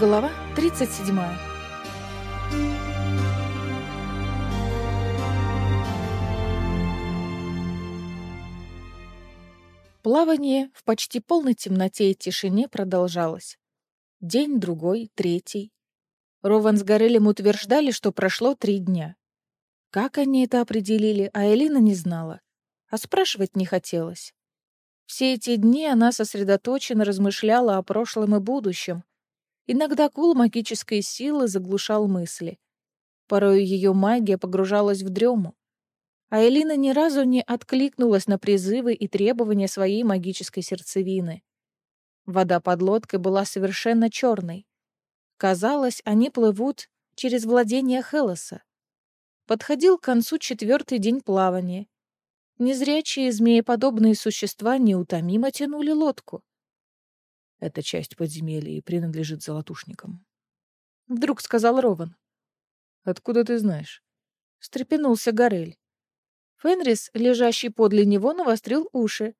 Глава 37. Плавание в почти полной темноте и тишине продолжалось. День, другой, третий. Рован с Горелем утверждали, что прошло три дня. Как они это определили, а Элина не знала. А спрашивать не хотелось. Все эти дни она сосредоточенно размышляла о прошлом и будущем, Иногда кул магической силы заглушал мысли. Порой ее магия погружалась в дрему. А Элина ни разу не откликнулась на призывы и требования своей магической сердцевины. Вода под лодкой была совершенно черной. Казалось, они плывут через владение Хелоса. Подходил к концу четвертый день плавания. Незрячие змееподобные существа неутомимо тянули лодку. Эта часть подземелья принадлежит золотушникам. Вдруг сказал Рован. Откуда ты знаешь? Встрепенулся Горель. Фенрис, лежащий подле него, навострил уши.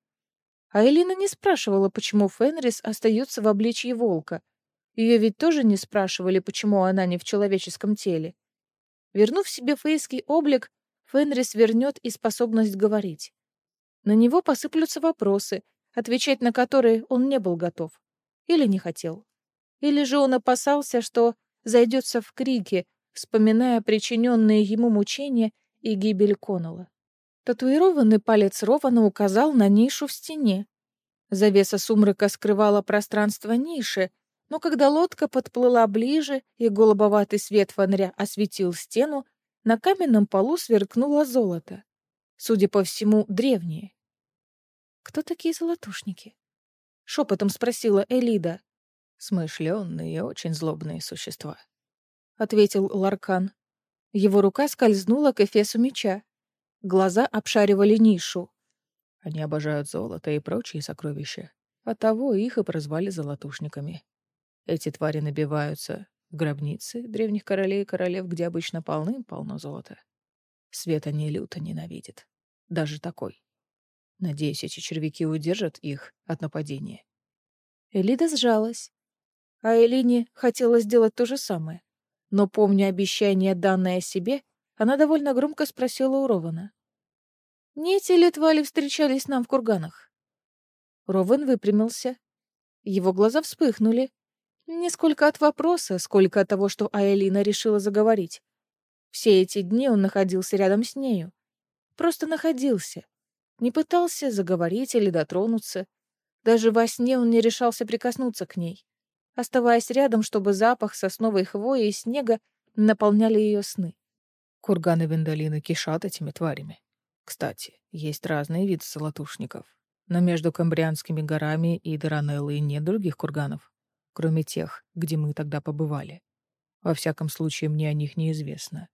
А Элина не спрашивала, почему Фенрис остается в обличье волка. Ее ведь тоже не спрашивали, почему она не в человеческом теле. Вернув себе фейский облик, Фенрис вернет и способность говорить. На него посыплются вопросы, отвечать на которые он не был готов. Или не хотел. Или же он опасался, что зайдется в крики, вспоминая причиненные ему мучения и гибель Коннелла. Татуированный палец Рована указал на нишу в стене. Завеса сумрака скрывала пространство ниши, но когда лодка подплыла ближе и голубоватый свет фонаря осветил стену, на каменном полу сверкнуло золото. Судя по всему, древнее. Кто такие золотушники? — шепотом спросила Элида. «Смышленные и очень злобные существа», — ответил Ларкан. Его рука скользнула к эфесу меча. Глаза обшаривали нишу. Они обожают золото и прочие сокровища. Оттого их и прозвали золотушниками. Эти твари набиваются в гробницы древних королей и королев, где обычно полным-полно золота. Свет они люто ненавидят. Даже такой. Надеюсь, эти червяки удержат их от нападения. Элида сжалась. А Элине хотела сделать то же самое. Но, помня обещание, данное себе, она довольно громко спросила у Рована. «Не эти ли твали встречались нам в курганах?» Рован выпрямился. Его глаза вспыхнули. Не сколько от вопроса, сколько от того, что Аэлина решила заговорить. Все эти дни он находился рядом с нею. Просто находился. Не пытался заговорить или дотронуться. Даже во сне он не решался прикоснуться к ней, оставаясь рядом, чтобы запах сосновой хвои и снега наполняли ее сны. Курганы Виндалины кишат этими тварями. Кстати, есть разные виды золотушников. Но между Камбрианскими горами и Даранеллой нет других курганов, кроме тех, где мы тогда побывали. Во всяком случае, мне о них неизвестно.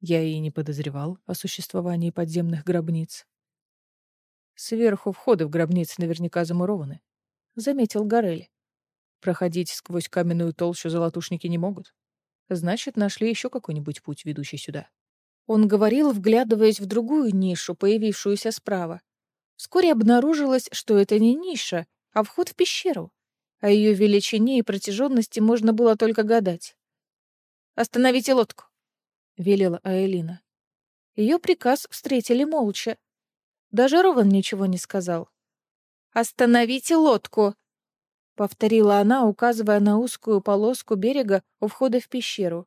Я и не подозревал о существовании подземных гробниц. Сверху входы в гробницы наверняка замурованы, — заметил Горель. Проходить сквозь каменную толщу золотушники не могут. Значит, нашли еще какой-нибудь путь, ведущий сюда. Он говорил, вглядываясь в другую нишу, появившуюся справа. Вскоре обнаружилось, что это не ниша, а вход в пещеру. О ее величине и протяженности можно было только гадать. «Остановите лодку», — велела Аэлина. Ее приказ встретили молча, даже Рован ничего не сказал. «Остановите лодку!» — повторила она, указывая на узкую полоску берега у входа в пещеру.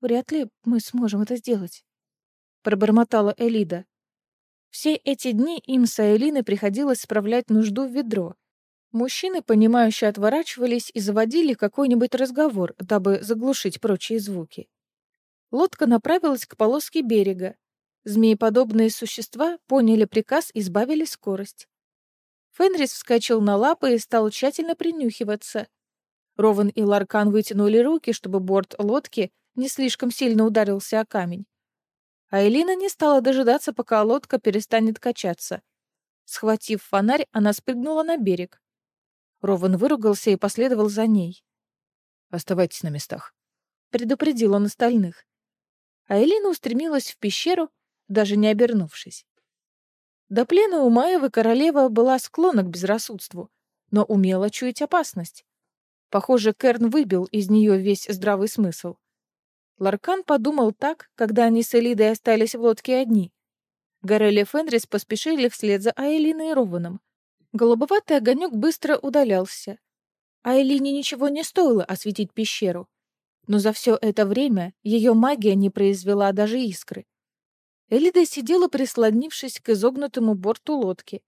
«Вряд ли мы сможем это сделать», — пробормотала Элида. Все эти дни им с Элиной приходилось справлять нужду в ведро. Мужчины, понимающие, отворачивались и заводили какой-нибудь разговор, дабы заглушить прочие звуки. Лодка направилась к полоске берега, Змееподобные существа поняли приказ и сбавили скорость. Фенрис вскочил на лапы и стал тщательно принюхиваться. Рован и Ларкан вытянули руки, чтобы борт лодки не слишком сильно ударился о камень. А Элина не стала дожидаться, пока лодка перестанет качаться. Схватив фонарь, она спрыгнула на берег. Рован выругался и последовал за ней. «Оставайтесь на местах», — предупредил он остальных. А Элина устремилась в пещеру, даже не обернувшись. До плена у Маевы королева была склонна к безрассудству, но умела чуять опасность. Похоже, Керн выбил из нее весь здравый смысл. Ларкан подумал так, когда они с Элидой остались в лодке одни. Горелли и Фенрис поспешили вслед за Айлиной и Рованом. Голубоватый огонек быстро удалялся. Айлине ничего не стоило осветить пещеру. Но за все это время ее магия не произвела даже искры. Элида сидела, прислонившись к изогнутому борту лодки.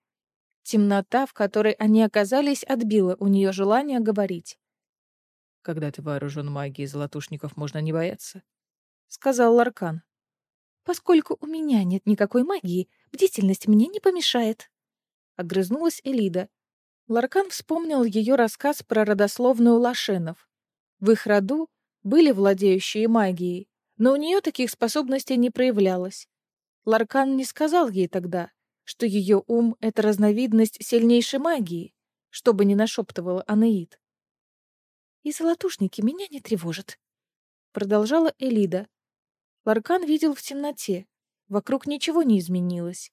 Темнота, в которой они оказались, отбила у нее желание говорить. Когда ты вооружен магией, золотушников можно не бояться, — сказал Ларкан. Поскольку у меня нет никакой магии, бдительность мне не помешает. Огрызнулась Элида. Ларкан вспомнил ее рассказ про родословную Лашенов. В их роду были владеющие магией, но у нее таких способностей не проявлялось. Ларкан не сказал ей тогда, что ее ум — это разновидность сильнейшей магии, что бы ни нашептывала Анаид. И золотушники меня не тревожат. Продолжала Элида. Ларкан видел в темноте. Вокруг ничего не изменилось.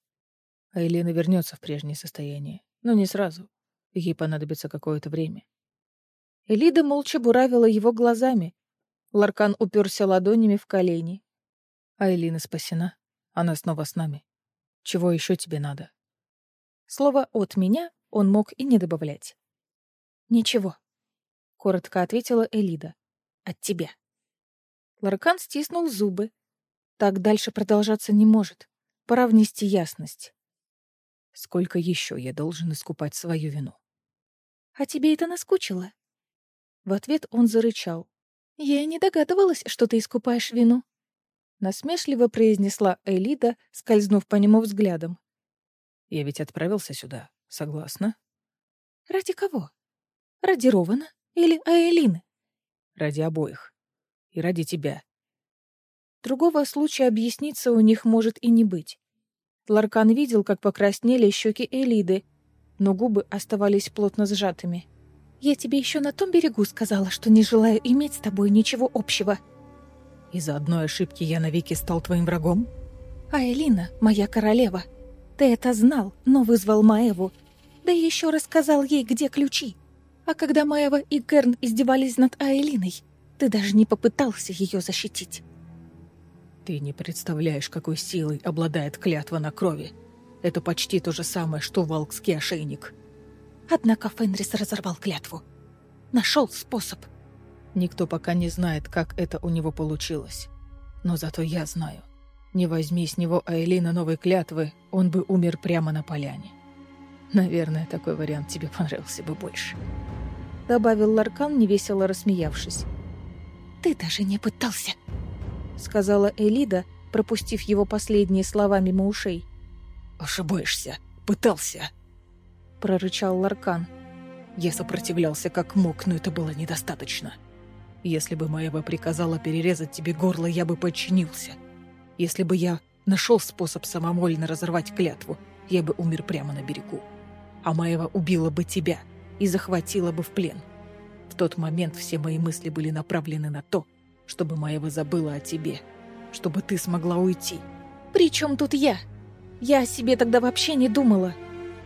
А Елена вернется в прежнее состояние. Но не сразу. Ей понадобится какое-то время. Элида молча буравила его глазами. Ларкан уперся ладонями в колени. А Элина спасена. Она снова с нами. Чего еще тебе надо? Слово «от меня» он мог и не добавлять. «Ничего», коротко ответила Элида. От тебя. Ларкан стиснул зубы. Так дальше продолжаться не может. Пора внести ясность. Сколько еще я должен искупать свою вину? А тебе это наскучило? В ответ он зарычал. Я и не догадывалась, что ты искупаешь вину. Насмешливо произнесла Элида, скользнув по нему взглядом. Я ведь отправился сюда, согласна? Ради кого? Ради Рована? Или Аэлины? Ради обоих. И ради тебя. Другого случая объясниться у них может и не быть. Ларкан видел, как покраснели щеки Элиды, но губы оставались плотно сжатыми. «Я тебе еще на том берегу сказала, что не желаю иметь с тобой ничего общего». «Из-за одной ошибки я навеки стал твоим врагом?» «А Элина — моя королева. Ты это знал, но вызвал Маеву. Да еще рассказал ей, где ключи. А когда Маева и Керн издевались над Айлиной, ты даже не попытался ее защитить. Ты не представляешь, какой силой обладает клятва на крови. Это почти то же самое, что волкский ошейник. Однако Фенрис разорвал клятву. Нашел способ. Никто пока не знает, как это у него получилось. Но зато я знаю. Не возьми с него Айлина новой клятвы, он бы умер прямо на поляне. Наверное, такой вариант тебе понравился бы больше. Добавил Ларкан, невесело рассмеявшись. Ты даже не пытался, сказала Элида, пропустив его последние слова мимо ушей. Ошибаешься. Пытался. Прорычал Ларкан. Я сопротивлялся как мог, но это было недостаточно. Если бы Маева приказала перерезать тебе горло, я бы подчинился. Если бы я нашел способ самовольно разорвать клятву, я бы умер прямо на берегу. Амаева убила бы тебя и захватила бы в плен. В тот момент все мои мысли были направлены на то, чтобы Маева забыла о тебе, чтобы ты смогла уйти. «При чем тут я? Я о себе тогда вообще не думала».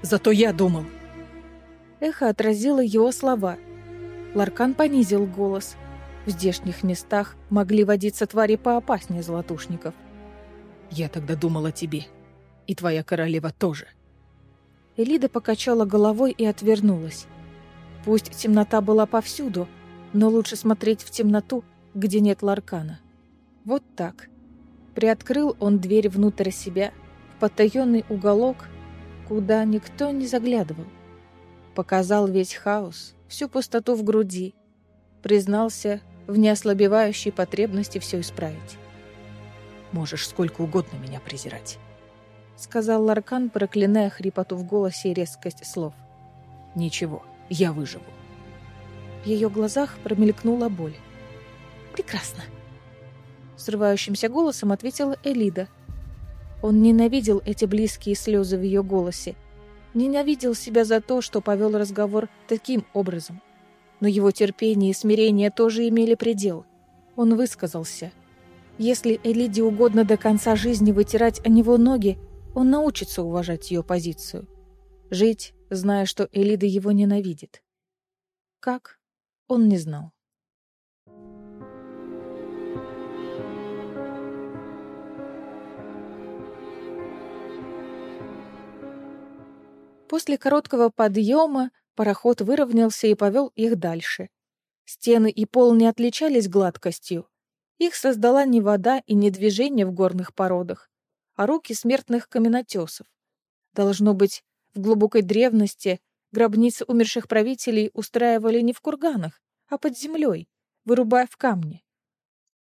«Зато я думал». Эхо отразило его слова. Ларкан понизил голос. В здешних местах могли водиться твари поопаснее золотушников. «Я тогда думал о тебе. И твоя королева тоже. Элида покачала головой и отвернулась. Пусть темнота была повсюду, но лучше смотреть в темноту, где нет Ларкана. Вот так. Приоткрыл он дверь внутрь себя, в потаенный уголок, куда никто не заглядывал. Показал весь хаос, всю пустоту в груди. Признался в неослабевающей потребности все исправить. «Можешь сколько угодно меня презирать. — сказал Ларкан, проклиная хрипоту в голосе и резкость слов. «Ничего, я выживу». В ее глазах промелькнула боль. «Прекрасно!» Срывающимся голосом ответила Элида. Он ненавидел эти близкие слезы в ее голосе. Ненавидел себя за то, что повел разговор таким образом. Но его терпение и смирение тоже имели предел. Он высказался. Если Элиде угодно до конца жизни вытирать о него ноги, он научится уважать ее позицию. Жить, зная, что Элида его ненавидит. Как? он не знал. После короткого подъема пароход выровнялся и повел их дальше. Стены и пол не отличались гладкостью. Их создала не вода и не движение в горных породах, а руки смертных каменотесов. Должно быть, в глубокой древности гробницы умерших правителей устраивали не в курганах, а под землей, вырубая в камне.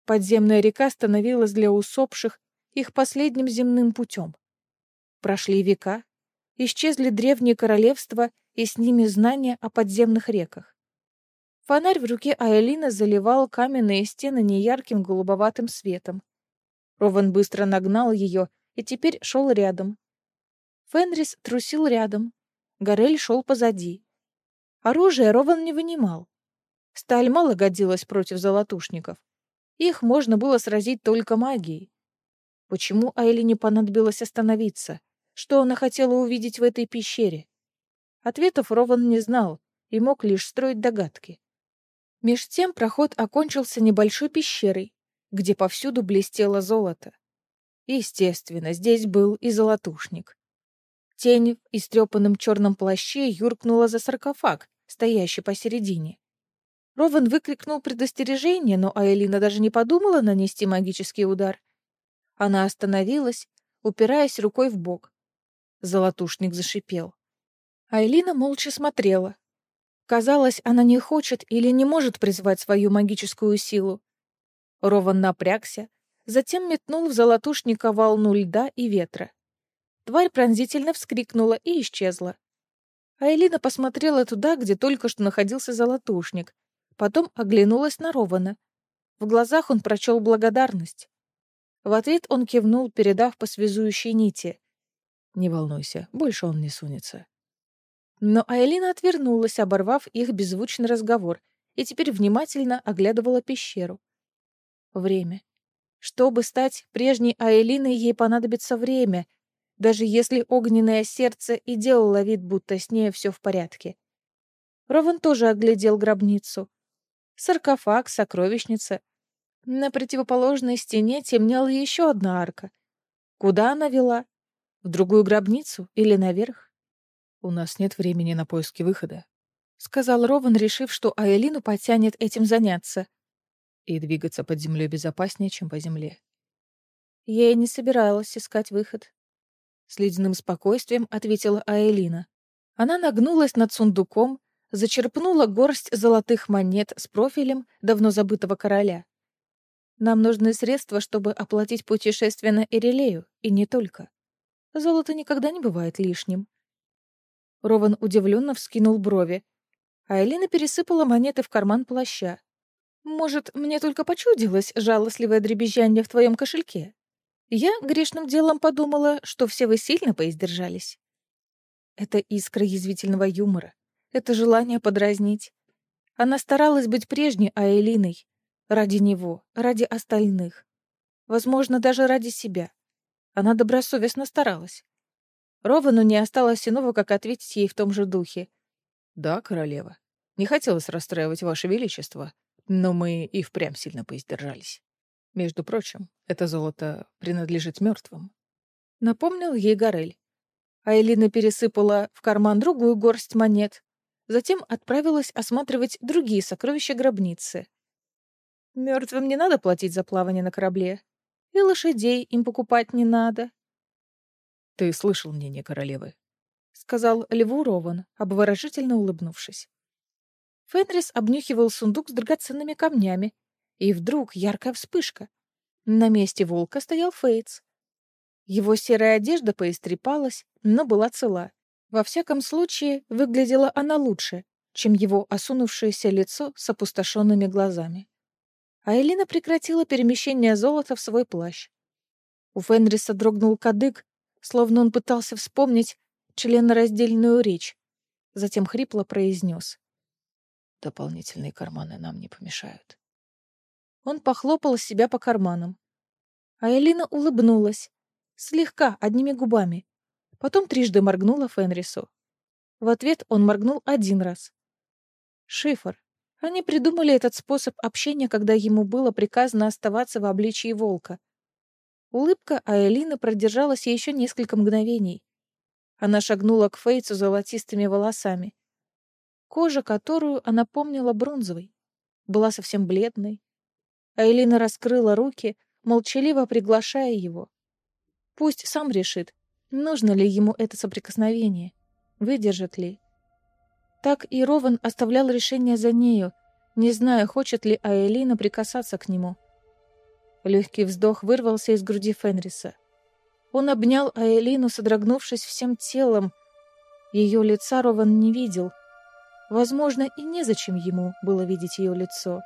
Подземная река становилась для усопших их последним земным путем. Прошли века, исчезли древние королевства и с ними знания о подземных реках. Фонарь в руке Айлина заливал каменные стены неярким голубоватым светом. Рован быстро нагнал ее и теперь шел рядом. Фенрис трусил рядом. Горель шел позади. Оружие Рован не вынимал. Сталь мало годилась против золотушников. Их можно было сразить только магией. Почему Айлине понадобилось остановиться? Что она хотела увидеть в этой пещере? Ответов Рован не знал и мог лишь строить догадки. Меж тем проход окончился небольшой пещерой, где повсюду блестело золото. Естественно, здесь был и золотушник. Тень в истрепанном черном плаще юркнула за саркофаг, стоящий посередине. Рован выкрикнул предостережение, но Айлина даже не подумала нанести магический удар. Она остановилась, упираясь рукой в бок. Золотушник зашипел. Айлина молча смотрела, Казалось, она не хочет или не может призвать свою магическую силу. Рован напрягся, затем метнул в золотушника волну льда и ветра. Тварь пронзительно вскрикнула и исчезла. Айлина посмотрела туда, где только что находился золотушник, потом оглянулась на Рована. В глазах он прочел благодарность. В ответ он кивнул, передав по связующей нити. «Не волнуйся, больше он не сунется. Но Айлина отвернулась, оборвав их беззвучный разговор, и теперь внимательно оглядывала пещеру. Время. Чтобы стать прежней Айлиной, ей понадобится время, даже если огненное сердце и делало вид, будто с ней все в порядке. Рован тоже оглядел гробницу. Саркофаг, сокровищница. На противоположной стене темнела еще одна арка. Куда она вела? В другую гробницу или наверх? «У нас нет времени на поиски выхода», — сказал Рован, решив, что Айлину потянет этим заняться. «И двигаться под землей безопаснее, чем по земле». Я и не собиралась искать выход. С ледяным спокойствием ответила Айлина. Она нагнулась над сундуком, зачерпнула горсть золотых монет с профилем давно забытого короля. Нам нужны средства, чтобы оплатить путешествие на Эрелею, и не только. Золото никогда не бывает лишним. Рован удивленно вскинул брови. А Элина пересыпала монеты в карман плаща. «Может, мне только почудилось жалостливое дребезжание в твоем кошельке? Я грешным делом подумала, что все вы сильно поиздержались». Это искра язвительного юмора. Это желание подразнить. Она старалась быть прежней Аэлиной. Ради него, ради остальных. Возможно, даже ради себя. Она добросовестно старалась. Ровану не осталось иного, как ответить ей в том же духе. «Да, королева. Не хотелось расстраивать ваше величество, но мы и впрямь сильно поиздержались. Между прочим, это золото принадлежит мертвым. Напомнил ей Горель. А Элина пересыпала в карман другую горсть монет, затем отправилась осматривать другие сокровища гробницы. Мертвым не надо платить за плавание на корабле, и лошадей им покупать не надо, «Ты слышал мнение королевы?» — сказал Льву Рован, обворожительно улыбнувшись. Фенрис обнюхивал сундук с драгоценными камнями, и вдруг яркая вспышка. На месте волка стоял Фейтс. Его серая одежда поистрепалась, но была цела. Во всяком случае, выглядела она лучше, чем его осунувшееся лицо с опустошенными глазами. А Элина прекратила перемещение золота в свой плащ. У Фенриса дрогнул кадык, словно он пытался вспомнить членораздельную речь. Затем хрипло произнес. «Дополнительные карманы нам не помешают». Он похлопал себя по карманам. А Элина улыбнулась, слегка, одними губами. Потом трижды моргнула Фенрису. В ответ он моргнул один раз. Шифр. Они придумали этот способ общения, когда ему было приказано оставаться в обличии волка. Улыбка Аэлины продержалась еще несколько мгновений. Она шагнула к Фейцу золотистыми волосами. Кожа, которую она помнила бронзовой, была совсем бледной. Аэлина раскрыла руки, молчаливо приглашая его. Пусть сам решит, нужно ли ему это соприкосновение, выдержит ли. Так и Рован оставлял решение за нею, не зная, хочет ли Аэлина прикасаться к нему. Легкий вздох вырвался из груди Фенриса. Он обнял Аэлину, содрогнувшись всем телом. Ее лица Рован не видел. Возможно, и незачем ему было видеть ее лицо.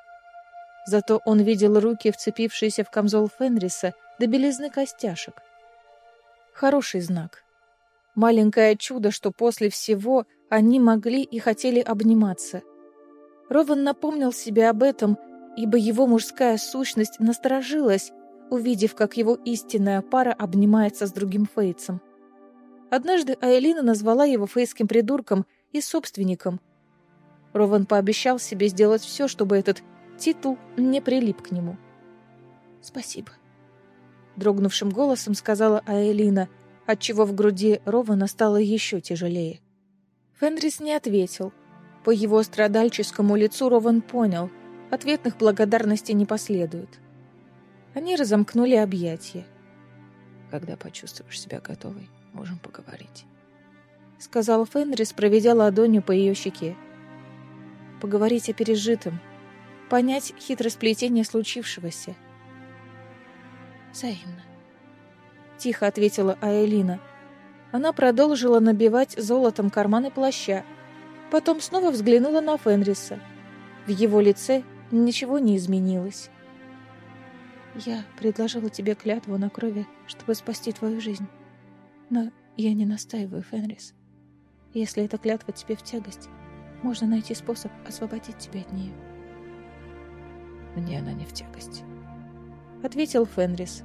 Зато он видел руки, вцепившиеся в камзол Фенриса, до белизны костяшек. Хороший знак. Маленькое чудо, что после всего они могли и хотели обниматься. Рован напомнил себе об этом, ибо его мужская сущность насторожилась, увидев, как его истинная пара обнимается с другим Фейцем. Однажды Айлина назвала его фейским придурком и собственником. Рован пообещал себе сделать все, чтобы этот титул не прилип к нему. «Спасибо», — дрогнувшим голосом сказала Айлина, отчего в груди Рована стало еще тяжелее. Фенрис не ответил. По его страдальческому лицу Рован понял, ответных благодарностей не последует. Они разомкнули объятия. «Когда почувствуешь себя готовой, можем поговорить», — сказал Фенрис, проведя ладонью по ее щеке. «Поговорить о пережитом, понять хитросплетение случившегося». «Взаимно», — тихо ответила Аэлина. Она продолжила набивать золотом карманы плаща, потом снова взглянула на Фенриса. В его лице ничего не изменилось. Я предложила тебе клятву на крови, чтобы спасти твою жизнь. Но я не настаиваю, Фенрис. Если эта клятва тебе в тягость, можно найти способ освободить тебя от нее. Мне она не в тягость. Ответил Фенрис.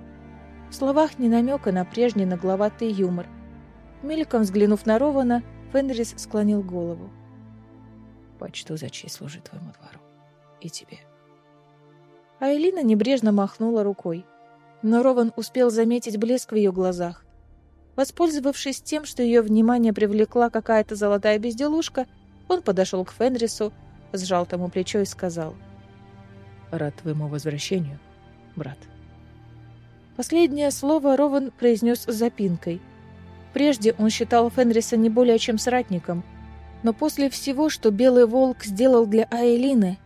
В словах не намека на прежний нагловатый юмор. Мельком взглянув на Рована, Фенрис склонил голову. Почту за честь служит твоему двору. И тебе. — а Элина небрежно махнула рукой. Но Рован успел заметить блеск в ее глазах. Воспользовавшись тем, что ее внимание привлекла какая-то золотая безделушка, он подошел к Фенрису, сжал тому плечо и сказал. «Рад твоему возвращению, брат». Последнее слово Рован произнес с запинкой. Прежде он считал Фенриса не более чем соратником, но после всего, что Белый Волк сделал для Аэлины,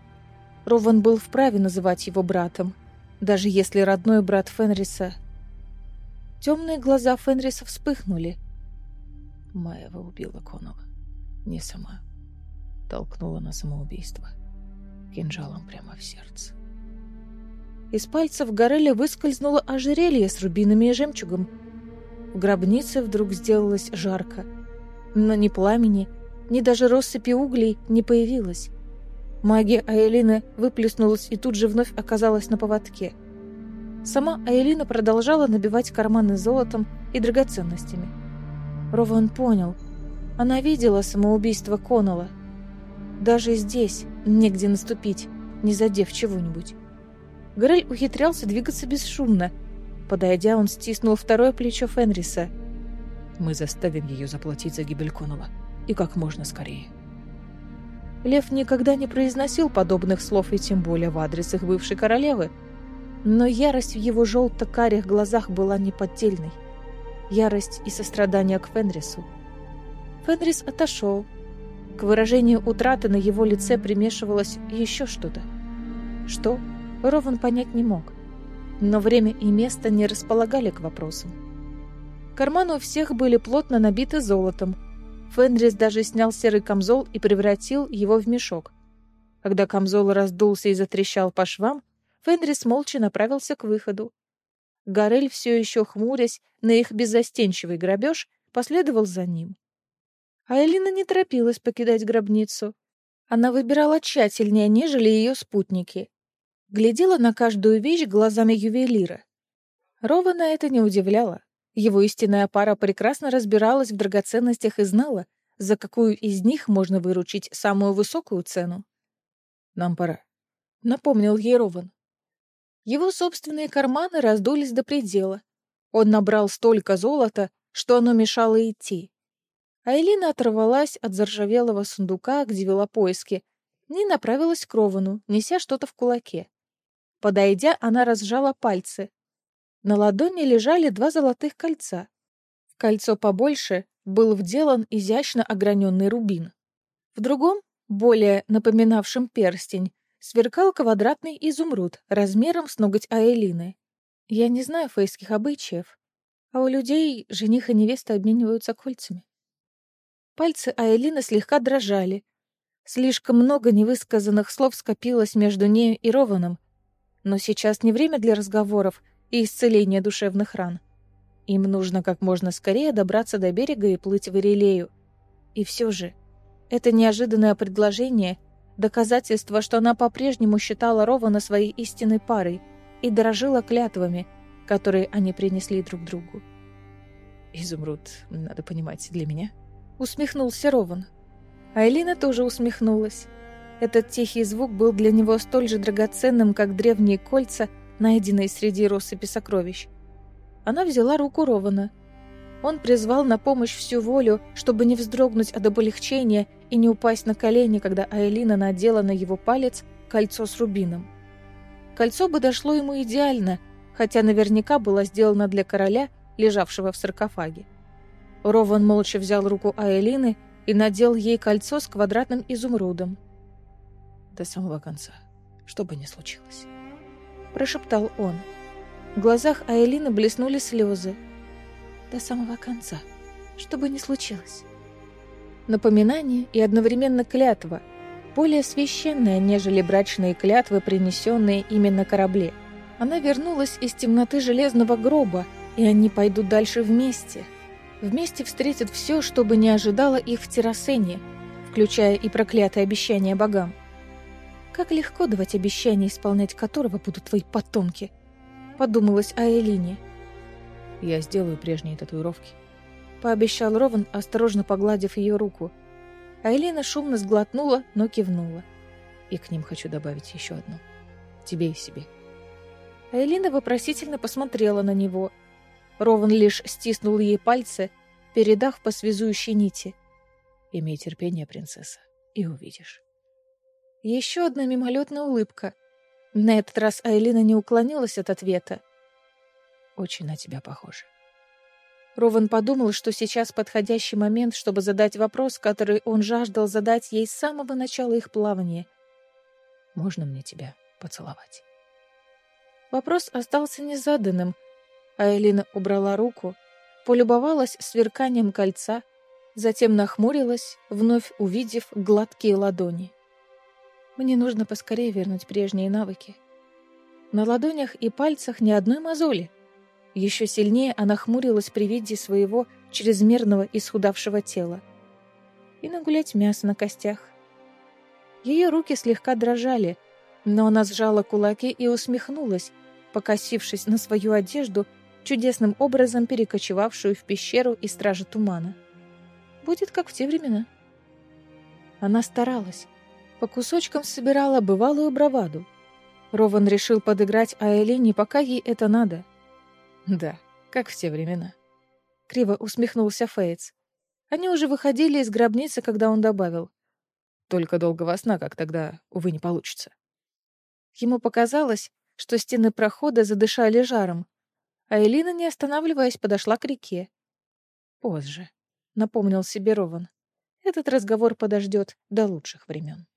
Рован был вправе называть его братом, даже если родной брат Фенриса... Темные глаза Фенриса вспыхнули. Маева убила Конова. Не сама. Толкнула на самоубийство. Кинжалом прямо в сердце. Из пальцев Гореля выскользнуло ожерелье с рубинами и жемчугом. В гробнице вдруг сделалось жарко. Но ни пламени, ни даже россыпи углей не появилось. Магия Аэлины выплеснулась и тут же вновь оказалась на поводке. Сама Аэлина продолжала набивать карманы золотом и драгоценностями. Рован понял. Она видела самоубийство Коннелла. Даже здесь негде наступить, не задев чего-нибудь. Грель ухитрялся двигаться бесшумно. Подойдя, он стиснул второе плечо Фенриса. «Мы заставим ее заплатить за гибель Коннелла. И как можно скорее». Лев никогда не произносил подобных слов и тем более в адрес их бывшей королевы. Но ярость в его желто-карих глазах была неподдельной. Ярость и сострадание к Фенрису. Фенрис отошел. К выражению утраты на его лице примешивалось еще что-то. Что? Рован понять не мог. Но время и место не располагали к вопросам. Карманы у всех были плотно набиты золотом, Фенрис даже снял серый камзол и превратил его в мешок. Когда камзол раздулся и затрещал по швам, Фенрис молча направился к выходу. Горель, все еще хмурясь на их беззастенчивый грабеж, последовал за ним. А Элина не торопилась покидать гробницу. Она выбирала тщательнее, нежели ее спутники. Глядела на каждую вещь глазами ювелира. Рована это не удивляло. Его истинная пара прекрасно разбиралась в драгоценностях и знала, за какую из них можно выручить самую высокую цену. Нам пора. Напомнил ей Рован. Его собственные карманы раздулись до предела. Он набрал столько золота, что оно мешало идти. Айлина оторвалась от заржавелого сундука, где вела поиски, и направилась к Ровану, неся что-то в кулаке. Подойдя, она разжала пальцы. На ладони лежали два золотых кольца. В кольцо побольше был вделан изящно ограненный рубин. В другом, более напоминавшем перстень, сверкал квадратный изумруд размером с ноготь Аэлины. Я не знаю фейских обычаев, а у людей жених и невеста обмениваются кольцами. Пальцы Аэлины слегка дрожали. Слишком много невысказанных слов скопилось между нею и Рованом. Но сейчас не время для разговоров и исцеления душевных ран. Им нужно как можно скорее добраться до берега и плыть в Ирилею. И все же, это неожиданное предложение — доказательство, что она по-прежнему считала Рована своей истинной парой и дорожила клятвами, которые они принесли друг другу. «Изумруд, надо понимать, для меня...» Усмехнулся Рован. Айлина тоже усмехнулась. Этот тихий звук был для него столь же драгоценным, как древние кольца, найденные среди россыпи сокровищ. Она взяла руку Рована. Он призвал на помощь всю волю, чтобы не вздрогнуть от облегчения и не упасть на колени, когда Айлина надела на его палец кольцо с рубином. Кольцо бы дошло ему идеально, хотя наверняка было сделано для короля, лежавшего в саркофаге. Рован молча взял руку Аэлины и надел ей кольцо с квадратным изумрудом. «До самого конца, что бы ни случилось», — прошептал он. В глазах Аэлины блеснули слезы. «До самого конца, что бы ни случилось». Напоминание и одновременно клятва, более священная, нежели брачные клятвы, принесенные именно корабле. Она вернулась из темноты железного гроба, и они пойдут дальше вместе — Вместе встретят все, что бы не ожидало их в Террасене, включая и проклятые обещания богам. Как легко давать обещания, исполнять которого будут твои потомки, подумалась Аэлине. Я сделаю прежние татуировки. Пообещал Рован, осторожно погладив ее руку. Айлина шумно сглотнула, но кивнула. И к ним хочу добавить еще одну. Тебе и себе. Айлина вопросительно посмотрела на него — Рован лишь стиснул ей пальцы, передав по связующей нити. «Имей терпение, принцесса, и увидишь». Еще одна мимолетная улыбка. На этот раз Айлина не уклонилась от ответа. «Очень на тебя похоже». Рован подумал, что сейчас подходящий момент, чтобы задать вопрос, который он жаждал задать ей с самого начала их плавания. «Можно мне тебя поцеловать?» Вопрос остался незаданным — а убрала руку, полюбовалась сверканием кольца, затем нахмурилась, вновь увидев гладкие ладони. Мне нужно поскорее вернуть прежние навыки. На ладонях и пальцах ни одной мозоли. Еще сильнее она хмурилась при виде своего чрезмерного исхудавшего тела. И нагулять мясо на костях. Ее руки слегка дрожали, но она сжала кулаки и усмехнулась, покосившись на свою одежду чудесным образом перекочевавшую в пещеру и стражи тумана. Будет как в те времена. Она старалась. По кусочкам собирала бывалую браваду. Рован решил подыграть Аэлине, пока ей это надо. Да, как в те времена. Криво усмехнулся Фейтс. Они уже выходили из гробницы, когда он добавил. Только долгого сна, как тогда, увы, не получится. Ему показалось, что стены прохода задышали жаром, а Элина, не останавливаясь, подошла к реке. «Позже», — напомнил себе Рован. «Этот разговор подождет до лучших времен».